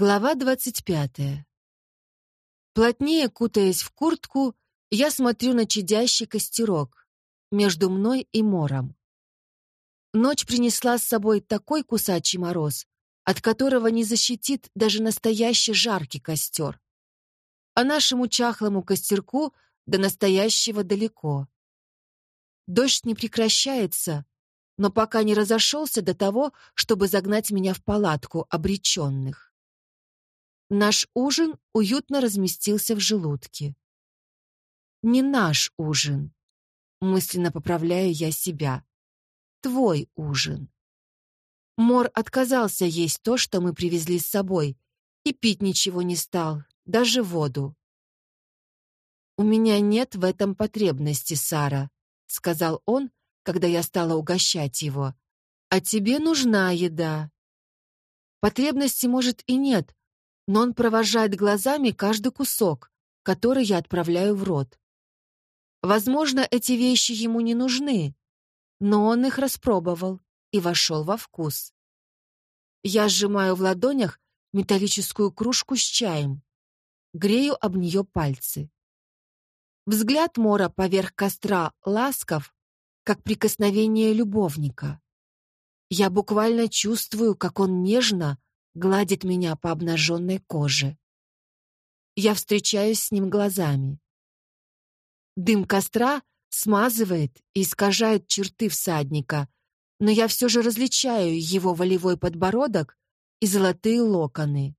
Глава двадцать пятая. Плотнее кутаясь в куртку, я смотрю на чадящий костерок между мной и мором. Ночь принесла с собой такой кусачий мороз, от которого не защитит даже настоящий жаркий костер. А нашему чахлому костерку до настоящего далеко. Дождь не прекращается, но пока не разошелся до того, чтобы загнать меня в палатку обреченных. Наш ужин уютно разместился в желудке. Не наш ужин, мысленно поправляю я себя. Твой ужин. Мор отказался есть то, что мы привезли с собой, и пить ничего не стал, даже воду. «У меня нет в этом потребности, Сара», — сказал он, когда я стала угощать его. «А тебе нужна еда». Потребности, может, и нет, но он провожает глазами каждый кусок, который я отправляю в рот. Возможно, эти вещи ему не нужны, но он их распробовал и вошел во вкус. Я сжимаю в ладонях металлическую кружку с чаем, грею об нее пальцы. Взгляд Мора поверх костра ласков, как прикосновение любовника. Я буквально чувствую, как он нежно, гладит меня по обнаженной коже. Я встречаюсь с ним глазами. Дым костра смазывает и искажает черты всадника, но я все же различаю его волевой подбородок и золотые локоны.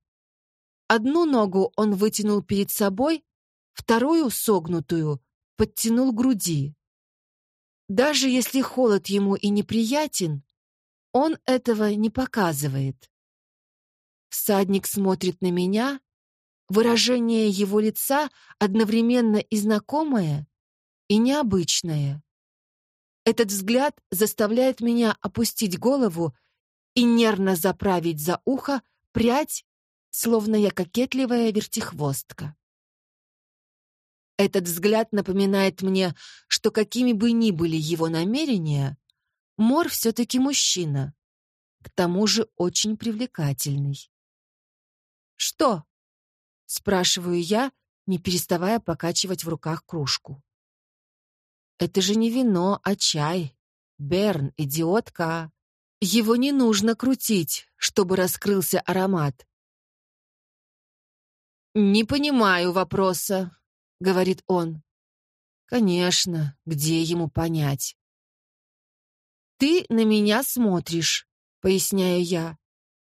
Одну ногу он вытянул перед собой, вторую, согнутую, подтянул к груди. Даже если холод ему и неприятен, он этого не показывает. Всадник смотрит на меня, выражение его лица одновременно и знакомое, и необычное. Этот взгляд заставляет меня опустить голову и нервно заправить за ухо прядь, словно я кокетливая вертихвостка. Этот взгляд напоминает мне, что какими бы ни были его намерения, Мор все-таки мужчина, к тому же очень привлекательный. «Что?» — спрашиваю я, не переставая покачивать в руках кружку. «Это же не вино, а чай. Берн, идиотка. Его не нужно крутить, чтобы раскрылся аромат». «Не понимаю вопроса», — говорит он. «Конечно, где ему понять?» «Ты на меня смотришь», — поясняю я.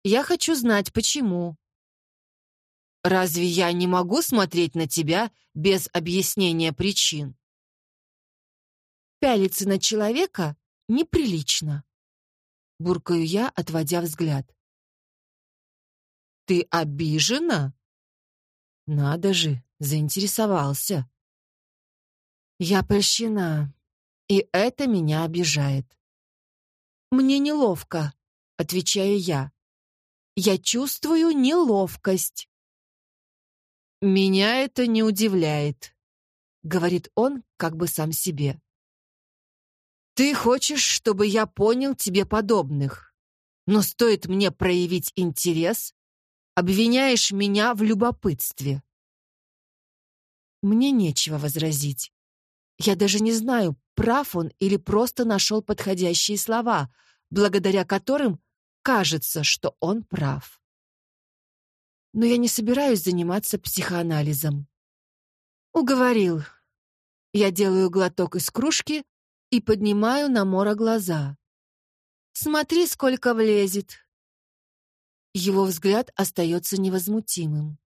«Я хочу знать, почему». Разве я не могу смотреть на тебя без объяснения причин? Пялиться на человека неприлично. Буркаю я, отводя взгляд. Ты обижена? Надо же, заинтересовался. Я польщена, и это меня обижает. Мне неловко, отвечаю я. Я чувствую неловкость. «Меня это не удивляет», — говорит он как бы сам себе. «Ты хочешь, чтобы я понял тебе подобных, но стоит мне проявить интерес, обвиняешь меня в любопытстве». Мне нечего возразить. Я даже не знаю, прав он или просто нашел подходящие слова, благодаря которым кажется, что он прав но я не собираюсь заниматься психоанализом. Уговорил. Я делаю глоток из кружки и поднимаю на Мора глаза. Смотри, сколько влезет. Его взгляд остается невозмутимым.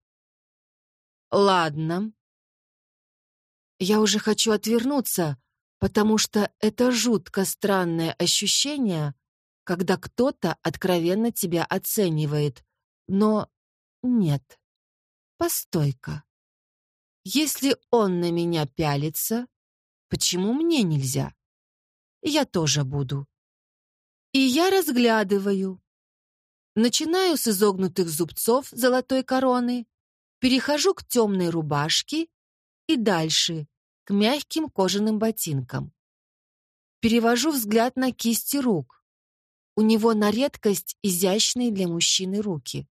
Ладно. Я уже хочу отвернуться, потому что это жутко странное ощущение, когда кто-то откровенно тебя оценивает, но нет. Постой-ка. Если он на меня пялится, почему мне нельзя? Я тоже буду. И я разглядываю. Начинаю с изогнутых зубцов золотой короны, перехожу к темной рубашке и дальше, к мягким кожаным ботинкам. Перевожу взгляд на кисти рук. У него на редкость изящные для мужчины руки.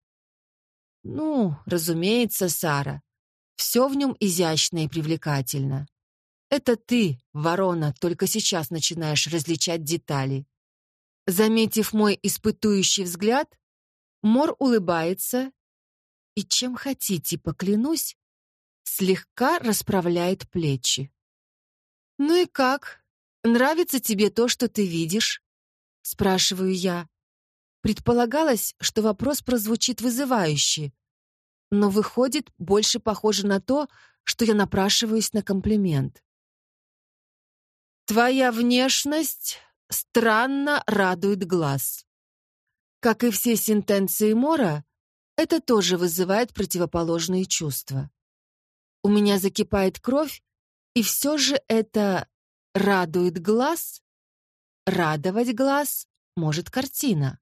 Ну, разумеется, Сара. Все в нем изящно и привлекательно. Это ты, ворона, только сейчас начинаешь различать детали. Заметив мой испытующий взгляд, Мор улыбается и, чем хотите, поклянусь, слегка расправляет плечи. «Ну и как? Нравится тебе то, что ты видишь?» — спрашиваю я. Предполагалось, что вопрос прозвучит вызывающе, но выходит больше похоже на то, что я напрашиваюсь на комплимент. «Твоя внешность странно радует глаз». Как и все сентенции Мора, это тоже вызывает противоположные чувства. У меня закипает кровь, и все же это радует глаз. Радовать глаз может картина.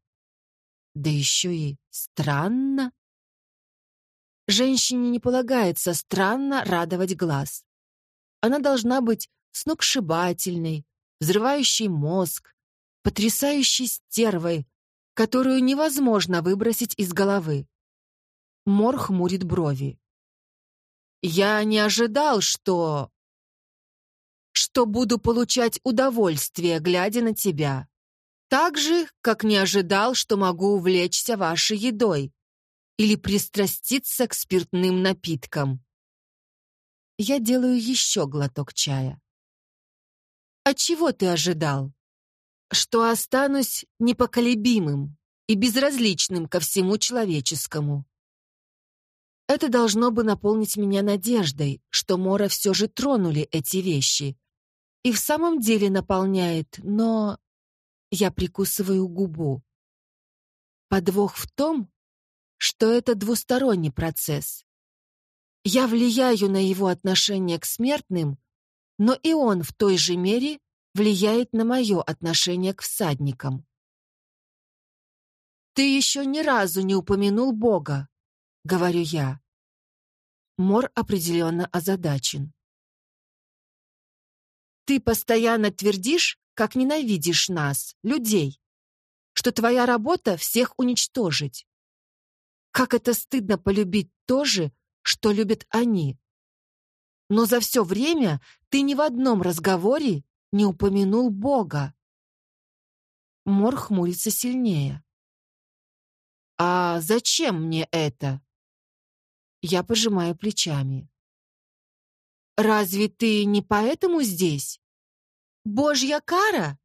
Да еще и странно. Женщине не полагается странно радовать глаз. Она должна быть сногсшибательной, взрывающей мозг, потрясающей стервой, которую невозможно выбросить из головы. Мор хмурит брови. «Я не ожидал, что... что буду получать удовольствие, глядя на тебя. Так же, как не ожидал, что могу увлечься вашей едой или пристраститься к спиртным напиткам». Я делаю еще глоток чая. «А чего ты ожидал?» что останусь непоколебимым и безразличным ко всему человеческому. Это должно бы наполнить меня надеждой, что Мора все же тронули эти вещи. И в самом деле наполняет, но... Я прикусываю губу. Подвох в том, что это двусторонний процесс. Я влияю на его отношение к смертным, но и он в той же мере влияет на мое отношение к всадникам. «Ты еще ни разу не упомянул Бога», — говорю я. Мор определенно озадачен. «Ты постоянно твердишь, как ненавидишь нас, людей, что твоя работа — всех уничтожить. Как это стыдно полюбить то же, что любят они. Но за все время ты ни в одном разговоре не упомянул Бога. Мор хмурится сильнее. «А зачем мне это?» Я пожимаю плечами. «Разве ты не поэтому здесь? Божья кара?»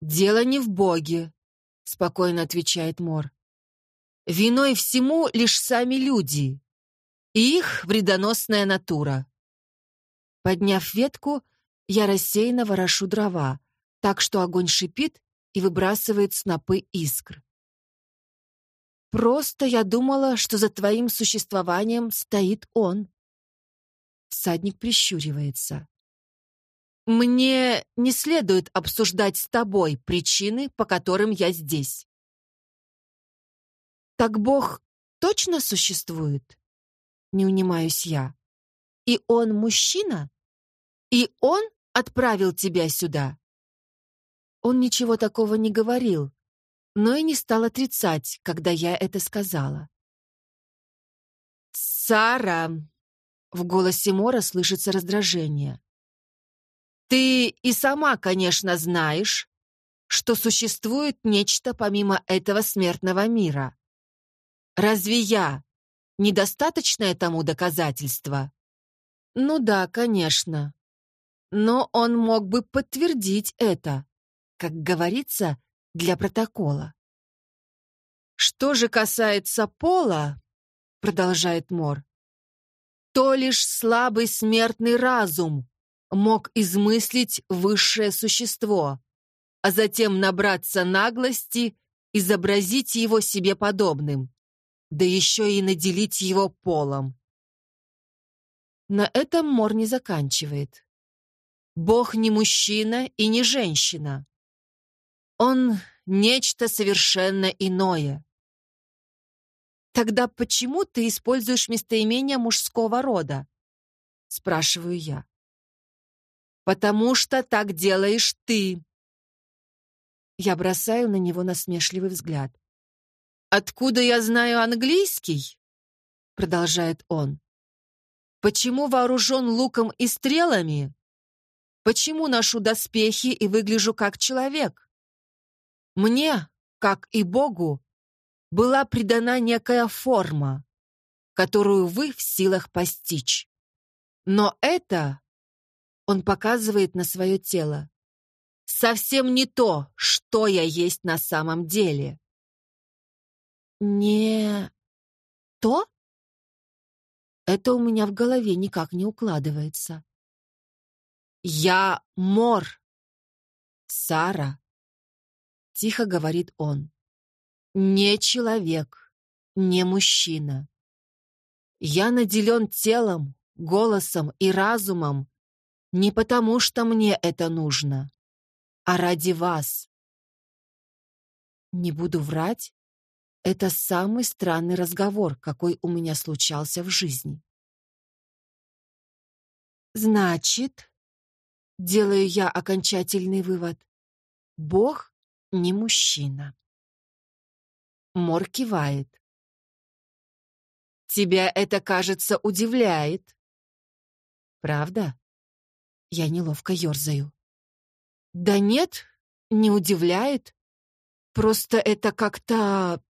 «Дело не в Боге», — спокойно отвечает Мор. «Виной всему лишь сами люди их вредоносная натура». Подняв ветку, я рассеянно ворошу дрова, так что огонь шипит и выбрасывает снопы искр. Просто я думала, что за твоим существованием стоит он. Всадник прищуривается. Мне не следует обсуждать с тобой причины, по которым я здесь. Так Бог точно существует? Не унимаюсь я. И он мужчина? И он отправил тебя сюда?» Он ничего такого не говорил, но и не стал отрицать, когда я это сказала. «Сара!» — в голосе Мора слышится раздражение. «Ты и сама, конечно, знаешь, что существует нечто помимо этого смертного мира. Разве я недостаточное тому доказательство?» «Ну да, конечно. Но он мог бы подтвердить это, как говорится, для протокола. «Что же касается пола», — продолжает Мор, «то лишь слабый смертный разум мог измыслить высшее существо, а затем набраться наглости, изобразить его себе подобным, да еще и наделить его полом». На этом Мор не заканчивает. Бог не мужчина и не женщина. Он нечто совершенно иное. Тогда почему ты используешь местоимение мужского рода? Спрашиваю я. Потому что так делаешь ты. Я бросаю на него насмешливый взгляд. «Откуда я знаю английский?» Продолжает он. «Почему вооружен луком и стрелами? Почему ношу доспехи и выгляжу как человек? Мне, как и Богу, была придана некая форма, которую вы в силах постичь. Но это, он показывает на свое тело, совсем не то, что я есть на самом деле. Не то? Это у меня в голове никак не укладывается. Я Мор. Сара. Тихо говорит он. Не человек, не мужчина. Я наделен телом, голосом и разумом не потому, что мне это нужно, а ради вас. Не буду врать, это самый странный разговор, какой у меня случался в жизни. Значит, делаю я окончательный вывод, Бог не мужчина. Мор кивает. Тебя это, кажется, удивляет. Правда? Я неловко ерзаю. Да нет, не удивляет. Просто это как-то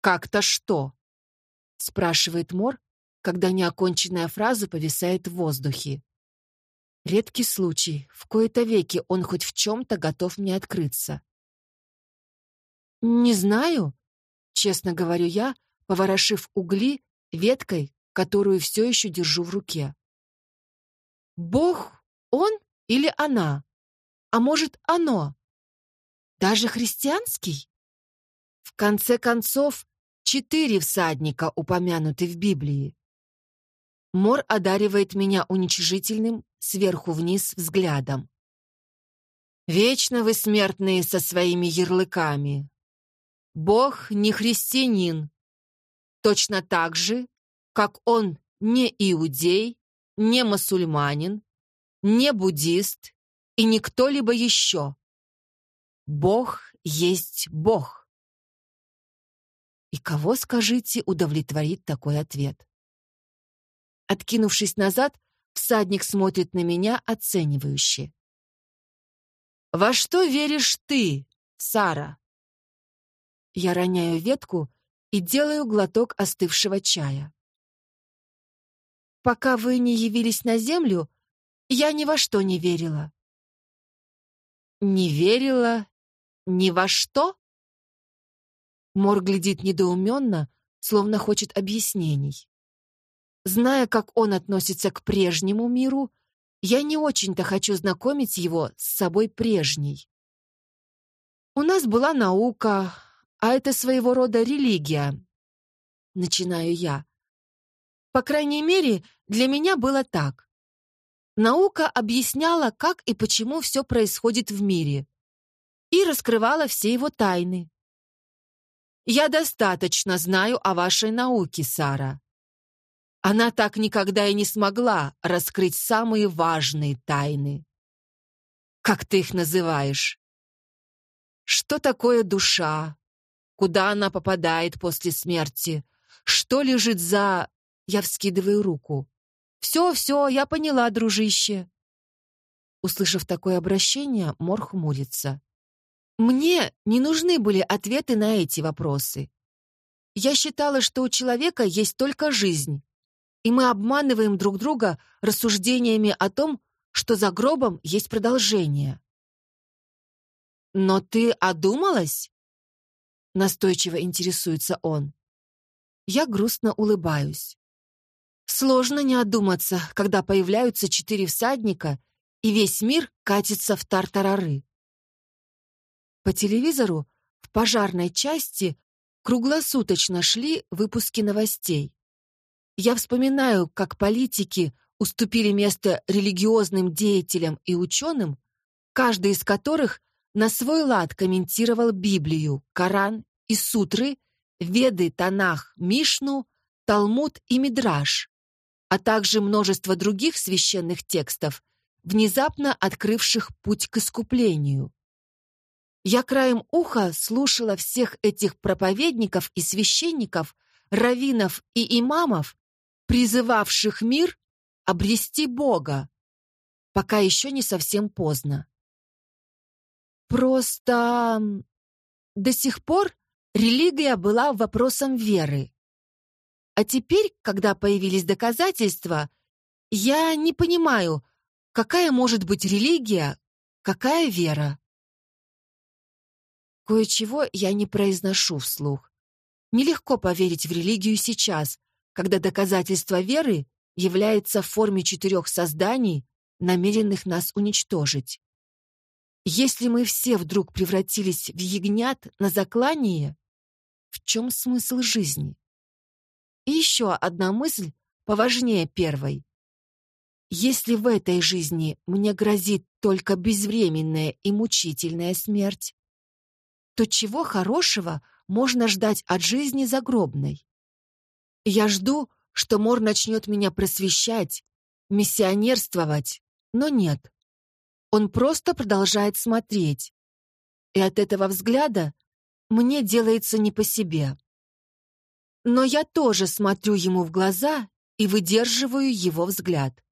«Как-то что?» — спрашивает Мор, когда неоконченная фраза повисает в воздухе. Редкий случай, в кои-то веки он хоть в чем-то готов мне открыться. «Не знаю», — честно говорю я, поворошив угли веткой, которую все еще держу в руке. «Бог он или она? А может, оно? Даже христианский?» В конце концов, четыре всадника упомянуты в Библии. Мор одаривает меня уничижительным сверху вниз взглядом. Вечно вы смертные со своими ярлыками. Бог не христианин, точно так же, как он не иудей, не мусульманин, не буддист и не кто-либо еще. Бог есть Бог. И кого, скажите, удовлетворит такой ответ? Откинувшись назад, всадник смотрит на меня оценивающе. «Во что веришь ты, Сара?» Я роняю ветку и делаю глоток остывшего чая. «Пока вы не явились на землю, я ни во что не верила». «Не верила ни во что?» Мор глядит недоуменно, словно хочет объяснений. Зная, как он относится к прежнему миру, я не очень-то хочу знакомить его с собой прежней. У нас была наука, а это своего рода религия. Начинаю я. По крайней мере, для меня было так. Наука объясняла, как и почему все происходит в мире, и раскрывала все его тайны. Я достаточно знаю о вашей науке, Сара. Она так никогда и не смогла раскрыть самые важные тайны. Как ты их называешь? Что такое душа? Куда она попадает после смерти? Что лежит за... Я вскидываю руку. «Все, все, я поняла, дружище». Услышав такое обращение, Мор хмурится. Мне не нужны были ответы на эти вопросы. Я считала, что у человека есть только жизнь, и мы обманываем друг друга рассуждениями о том, что за гробом есть продолжение. «Но ты одумалась?» Настойчиво интересуется он. Я грустно улыбаюсь. Сложно не одуматься, когда появляются четыре всадника, и весь мир катится в тартарары. По телевизору в пожарной части круглосуточно шли выпуски новостей. Я вспоминаю, как политики уступили место религиозным деятелям и ученым, каждый из которых на свой лад комментировал Библию, Коран и Сутры, Веды, Танах, Мишну, Талмуд и Мидраш, а также множество других священных текстов, внезапно открывших путь к искуплению. Я краем уха слушала всех этих проповедников и священников, раввинов и имамов, призывавших мир обрести Бога, пока еще не совсем поздно. Просто до сих пор религия была вопросом веры. А теперь, когда появились доказательства, я не понимаю, какая может быть религия, какая вера. Кое-чего я не произношу вслух. Нелегко поверить в религию сейчас, когда доказательство веры является в форме четырех созданий, намеренных нас уничтожить. Если мы все вдруг превратились в ягнят на заклание, в чем смысл жизни? И еще одна мысль поважнее первой. Если в этой жизни мне грозит только безвременная и мучительная смерть, то чего хорошего можно ждать от жизни загробной? Я жду, что Мор начнет меня просвещать, миссионерствовать, но нет. Он просто продолжает смотреть. И от этого взгляда мне делается не по себе. Но я тоже смотрю ему в глаза и выдерживаю его взгляд.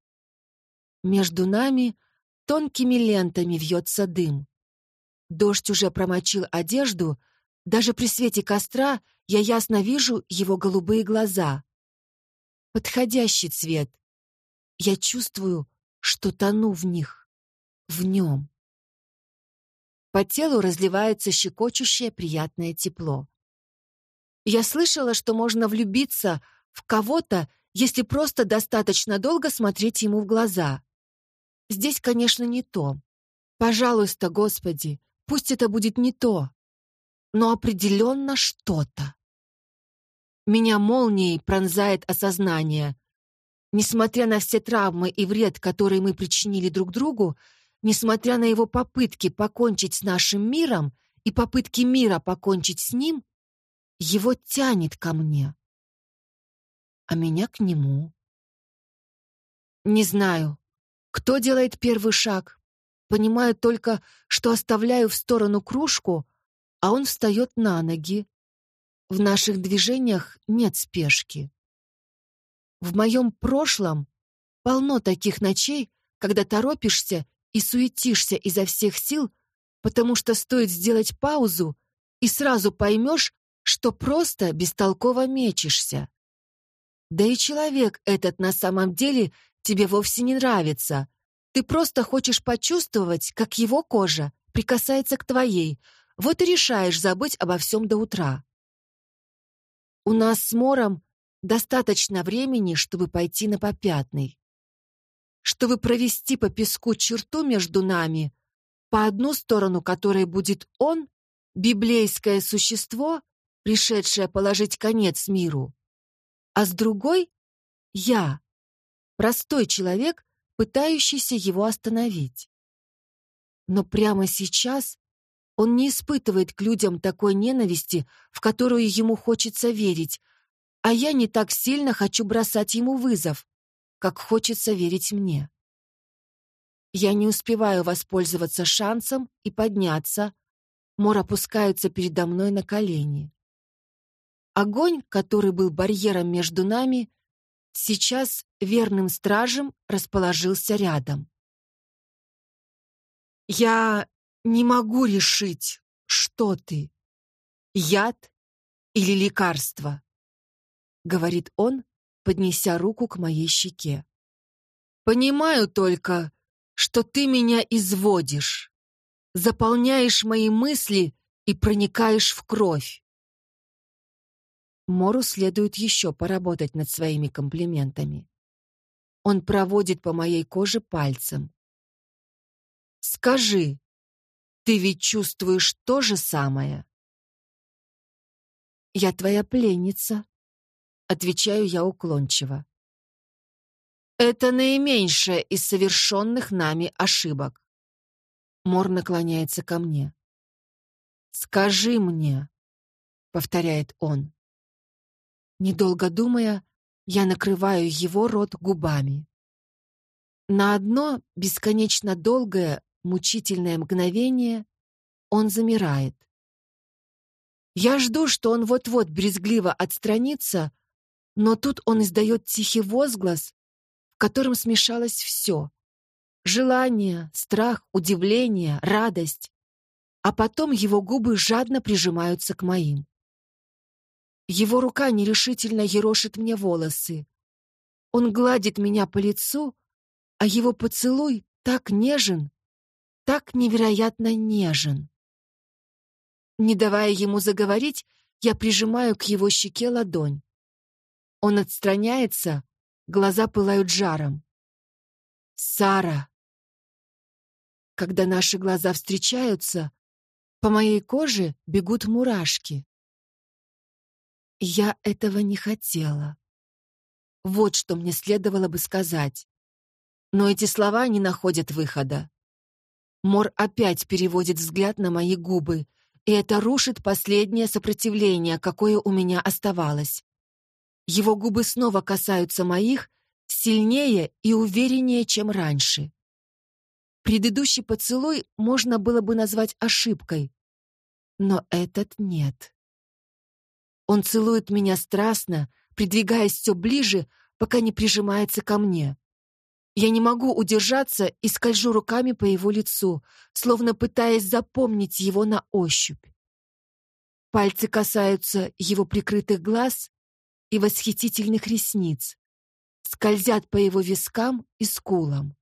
Между нами тонкими лентами вьется дым. Дождь уже промочил одежду, даже при свете костра я ясно вижу его голубые глаза. Подходящий цвет. Я чувствую, что тону в них в нем. По телу разливается щекочущее приятное тепло. Я слышала, что можно влюбиться в кого-то, если просто достаточно долго смотреть ему в глаза. Здесь, конечно, не то. Пожалуйста, Господи, пусть это будет не то, но определенно что-то. Меня молнией пронзает осознание. Несмотря на все травмы и вред, которые мы причинили друг другу, Несмотря на его попытки покончить с нашим миром и попытки мира покончить с ним, его тянет ко мне, а меня к нему. Не знаю, кто делает первый шаг. Понимаю только, что оставляю в сторону кружку, а он встает на ноги. В наших движениях нет спешки. В моем прошлом полно таких ночей, когда торопишься и суетишься изо всех сил, потому что стоит сделать паузу, и сразу поймешь, что просто бестолково мечешься. Да и человек этот на самом деле тебе вовсе не нравится. Ты просто хочешь почувствовать, как его кожа прикасается к твоей, вот и решаешь забыть обо всем до утра. У нас с Мором достаточно времени, чтобы пойти на попятный чтобы провести по песку черту между нами, по одну сторону которой будет он, библейское существо, пришедшее положить конец миру, а с другой — я, простой человек, пытающийся его остановить. Но прямо сейчас он не испытывает к людям такой ненависти, в которую ему хочется верить, а я не так сильно хочу бросать ему вызов, как хочется верить мне. Я не успеваю воспользоваться шансом и подняться. Мор опускается передо мной на колени. Огонь, который был барьером между нами, сейчас верным стражем расположился рядом. «Я не могу решить, что ты, яд или лекарство», — говорит он, поднеся руку к моей щеке. «Понимаю только, что ты меня изводишь, заполняешь мои мысли и проникаешь в кровь». Мору следует еще поработать над своими комплиментами. Он проводит по моей коже пальцем. «Скажи, ты ведь чувствуешь то же самое?» «Я твоя пленница», Отвечаю я уклончиво. Это наименьшая из совершенных нами ошибок. Мор наклоняется ко мне. «Скажи мне», — повторяет он. Недолго думая, я накрываю его рот губами. На одно бесконечно долгое, мучительное мгновение он замирает. Я жду, что он вот-вот брезгливо отстранится, но тут он издает тихий возглас, в котором смешалось все. Желание, страх, удивление, радость. А потом его губы жадно прижимаются к моим. Его рука нерешительно ерошит мне волосы. Он гладит меня по лицу, а его поцелуй так нежен, так невероятно нежен. Не давая ему заговорить, я прижимаю к его щеке ладонь. Он отстраняется, глаза пылают жаром. «Сара!» Когда наши глаза встречаются, по моей коже бегут мурашки. Я этого не хотела. Вот что мне следовало бы сказать. Но эти слова не находят выхода. Мор опять переводит взгляд на мои губы, и это рушит последнее сопротивление, какое у меня оставалось. Его губы снова касаются моих, сильнее и увереннее, чем раньше. Предыдущий поцелуй можно было бы назвать ошибкой, но этот нет. Он целует меня страстно, придвигаясь все ближе, пока не прижимается ко мне. Я не могу удержаться и скольжу руками по его лицу, словно пытаясь запомнить его на ощупь. Пальцы касаются его прикрытых глаз и восхитительных ресниц, скользят по его вискам и скулам.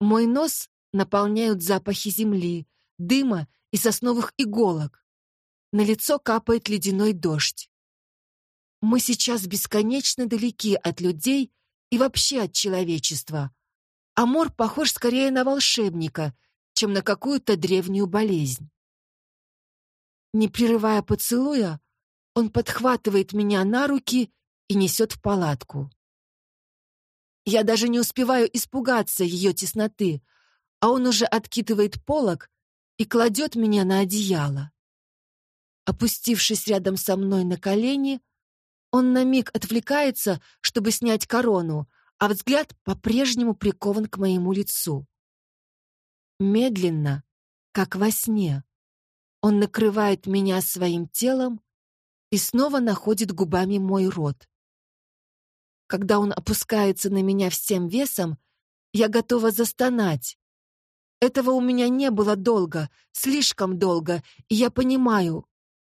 Мой нос наполняют запахи земли, дыма и сосновых иголок. На лицо капает ледяной дождь. Мы сейчас бесконечно далеки от людей и вообще от человечества. Амор похож скорее на волшебника, чем на какую-то древнюю болезнь. Не прерывая поцелуя, он подхватывает меня на руки и несет в палатку. Я даже не успеваю испугаться ее тесноты, а он уже откидывает полог и кладет меня на одеяло. Опустившись рядом со мной на колени, он на миг отвлекается, чтобы снять корону, а взгляд по-прежнему прикован к моему лицу. Медленно, как во сне, он накрывает меня своим телом и снова находит губами мой рот. Когда он опускается на меня всем весом, я готова застонать. Этого у меня не было долго, слишком долго, и я понимаю,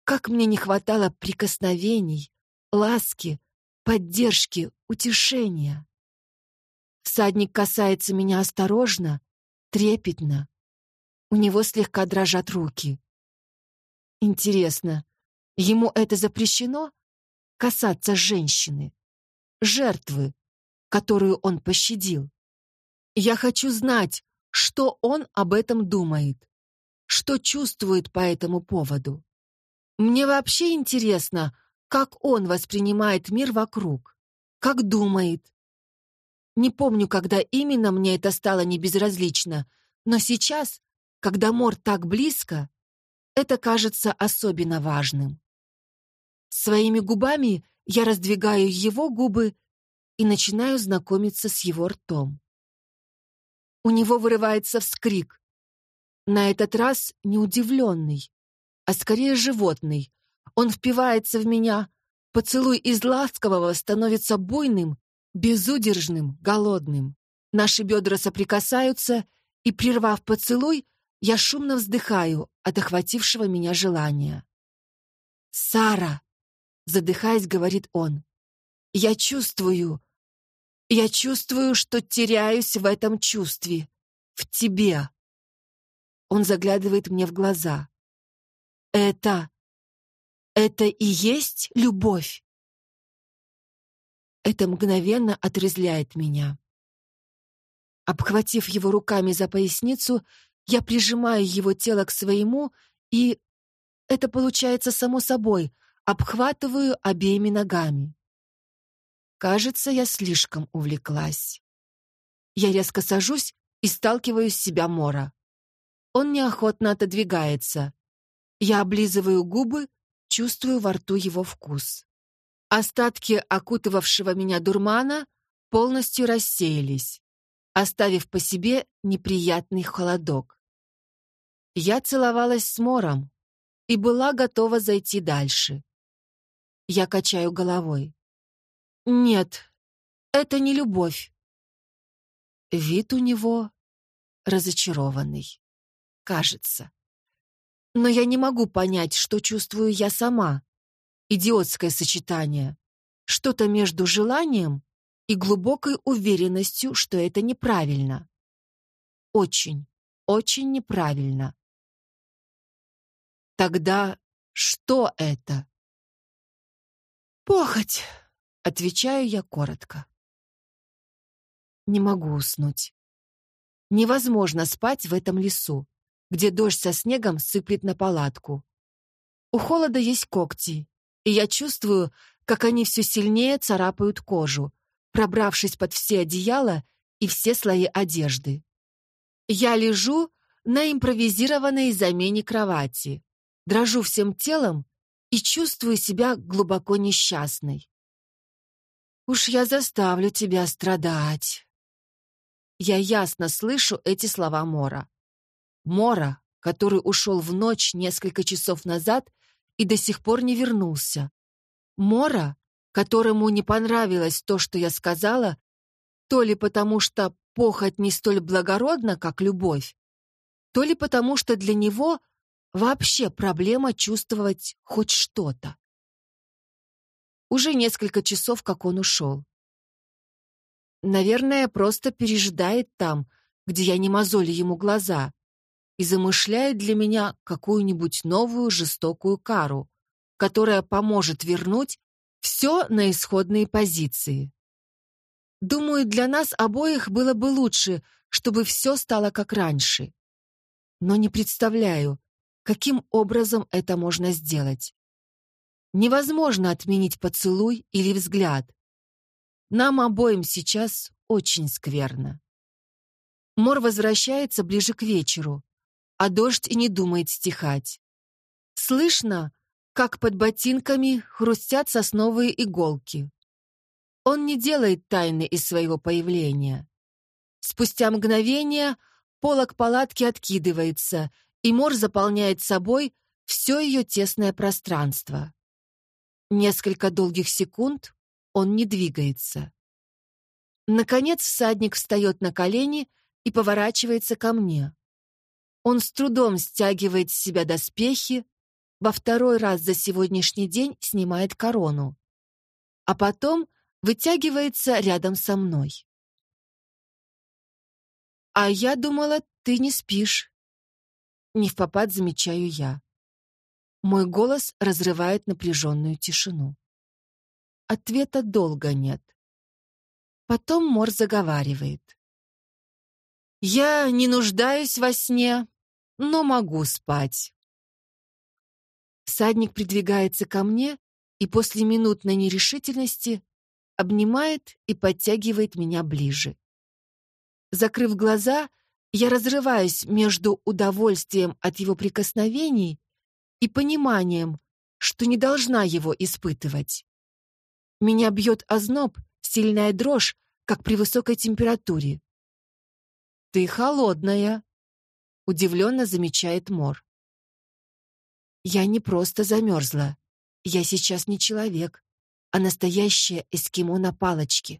как мне не хватало прикосновений, ласки, поддержки, утешения. Всадник касается меня осторожно, трепетно. У него слегка дрожат руки. Интересно, ему это запрещено? Касаться женщины? жертвы, которую он пощадил. Я хочу знать, что он об этом думает, что чувствует по этому поводу. Мне вообще интересно, как он воспринимает мир вокруг, как думает. Не помню, когда именно мне это стало небезразлично, но сейчас, когда Мор так близко, это кажется особенно важным. Своими губами я раздвигаю его губы и начинаю знакомиться с его ртом. У него вырывается вскрик. На этот раз не удивленный, а скорее животный. Он впивается в меня. Поцелуй из ласкового становится буйным, безудержным, голодным. Наши бедра соприкасаются, и, прервав поцелуй, я шумно вздыхаю от охватившего меня желания. «Сара!» задыхаясь, говорит он. Я чувствую, я чувствую, что теряюсь в этом чувстве, в тебе. Он заглядывает мне в глаза. Это, это и есть любовь? Это мгновенно отрезляет меня. Обхватив его руками за поясницу, я прижимаю его тело к своему, и это получается само собой — обхватываю обеими ногами. Кажется, я слишком увлеклась. Я резко сажусь и сталкиваю с себя Мора. Он неохотно отодвигается. Я облизываю губы, чувствую во рту его вкус. Остатки окутывавшего меня дурмана полностью рассеялись, оставив по себе неприятный холодок. Я целовалась с Мором и была готова зайти дальше. Я качаю головой. Нет, это не любовь. Вид у него разочарованный. Кажется. Но я не могу понять, что чувствую я сама. Идиотское сочетание. Что-то между желанием и глубокой уверенностью, что это неправильно. Очень, очень неправильно. Тогда что это? Похоть, отвечаю я коротко. Не могу уснуть. Невозможно спать в этом лесу, где дождь со снегом сыплет на палатку. У холода есть когти, и я чувствую, как они все сильнее царапают кожу, пробравшись под все одеяла и все слои одежды. Я лежу на импровизированной замене кровати, дрожу всем телом и чувствую себя глубоко несчастной. «Уж я заставлю тебя страдать». Я ясно слышу эти слова Мора. Мора, который ушел в ночь несколько часов назад и до сих пор не вернулся. Мора, которому не понравилось то, что я сказала, то ли потому, что похоть не столь благородна, как любовь, то ли потому, что для него вообще проблема чувствовать хоть что-то. Уже несколько часов, как он ушел. Наверное, просто пережидает там, где я не мозолю ему глаза, и замышляет для меня какую-нибудь новую жестокую кару, которая поможет вернуть все на исходные позиции. Думаю, для нас обоих было бы лучше, чтобы все стало как раньше. Но не представляю, каким образом это можно сделать. Невозможно отменить поцелуй или взгляд. Нам обоим сейчас очень скверно. Мор возвращается ближе к вечеру, а дождь не думает стихать. Слышно, как под ботинками хрустят сосновые иголки. Он не делает тайны из своего появления. Спустя мгновение полок палатки откидывается, и мор заполняет собой все ее тесное пространство. Несколько долгих секунд он не двигается. Наконец всадник встает на колени и поворачивается ко мне. Он с трудом стягивает с себя доспехи, во второй раз за сегодняшний день снимает корону, а потом вытягивается рядом со мной. «А я думала, ты не спишь». Не в попад замечаю я. Мой голос разрывает напряженную тишину. Ответа долго нет. Потом Мор заговаривает. «Я не нуждаюсь во сне, но могу спать». Садник придвигается ко мне и после минутной нерешительности обнимает и подтягивает меня ближе. Закрыв глаза, я разрываюсь между удовольствием от его прикосновений и пониманием, что не должна его испытывать. Меня бьет озноб, сильная дрожь, как при высокой температуре. «Ты холодная», — удивленно замечает Мор. Я не просто замерзла. Я сейчас не человек, а настоящее эскимо на палочке.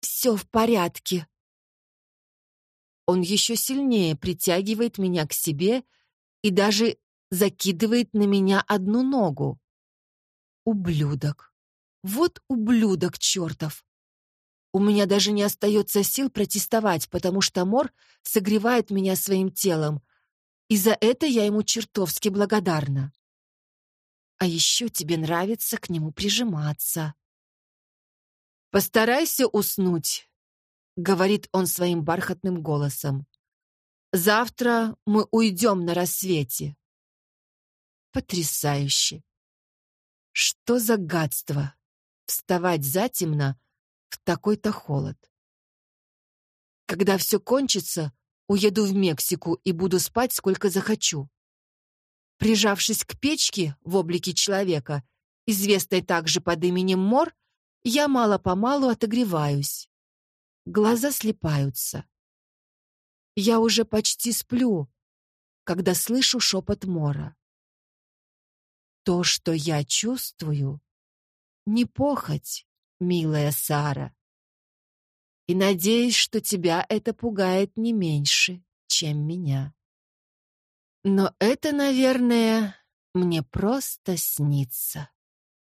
Все в порядке. Он еще сильнее притягивает меня к себе и даже закидывает на меня одну ногу. Ублюдок. Вот ублюдок чертов. У меня даже не остается сил протестовать, потому что Мор согревает меня своим телом, и за это я ему чертовски благодарна. А еще тебе нравится к нему прижиматься. «Постарайся уснуть», — говорит он своим бархатным голосом. «Завтра мы уйдем на рассвете». Потрясающе. Что за гадство вставать затемно в такой-то холод. Когда все кончится, Уеду в Мексику и буду спать сколько захочу. Прижавшись к печке в облике человека, известной также под именем Мор, я мало-помалу отогреваюсь. Глаза слепаются. Я уже почти сплю, когда слышу шепот Мора. То, что я чувствую, не похоть, милая Сара. И надеюсь, что тебя это пугает не меньше, чем меня. Но это, наверное, мне просто снится.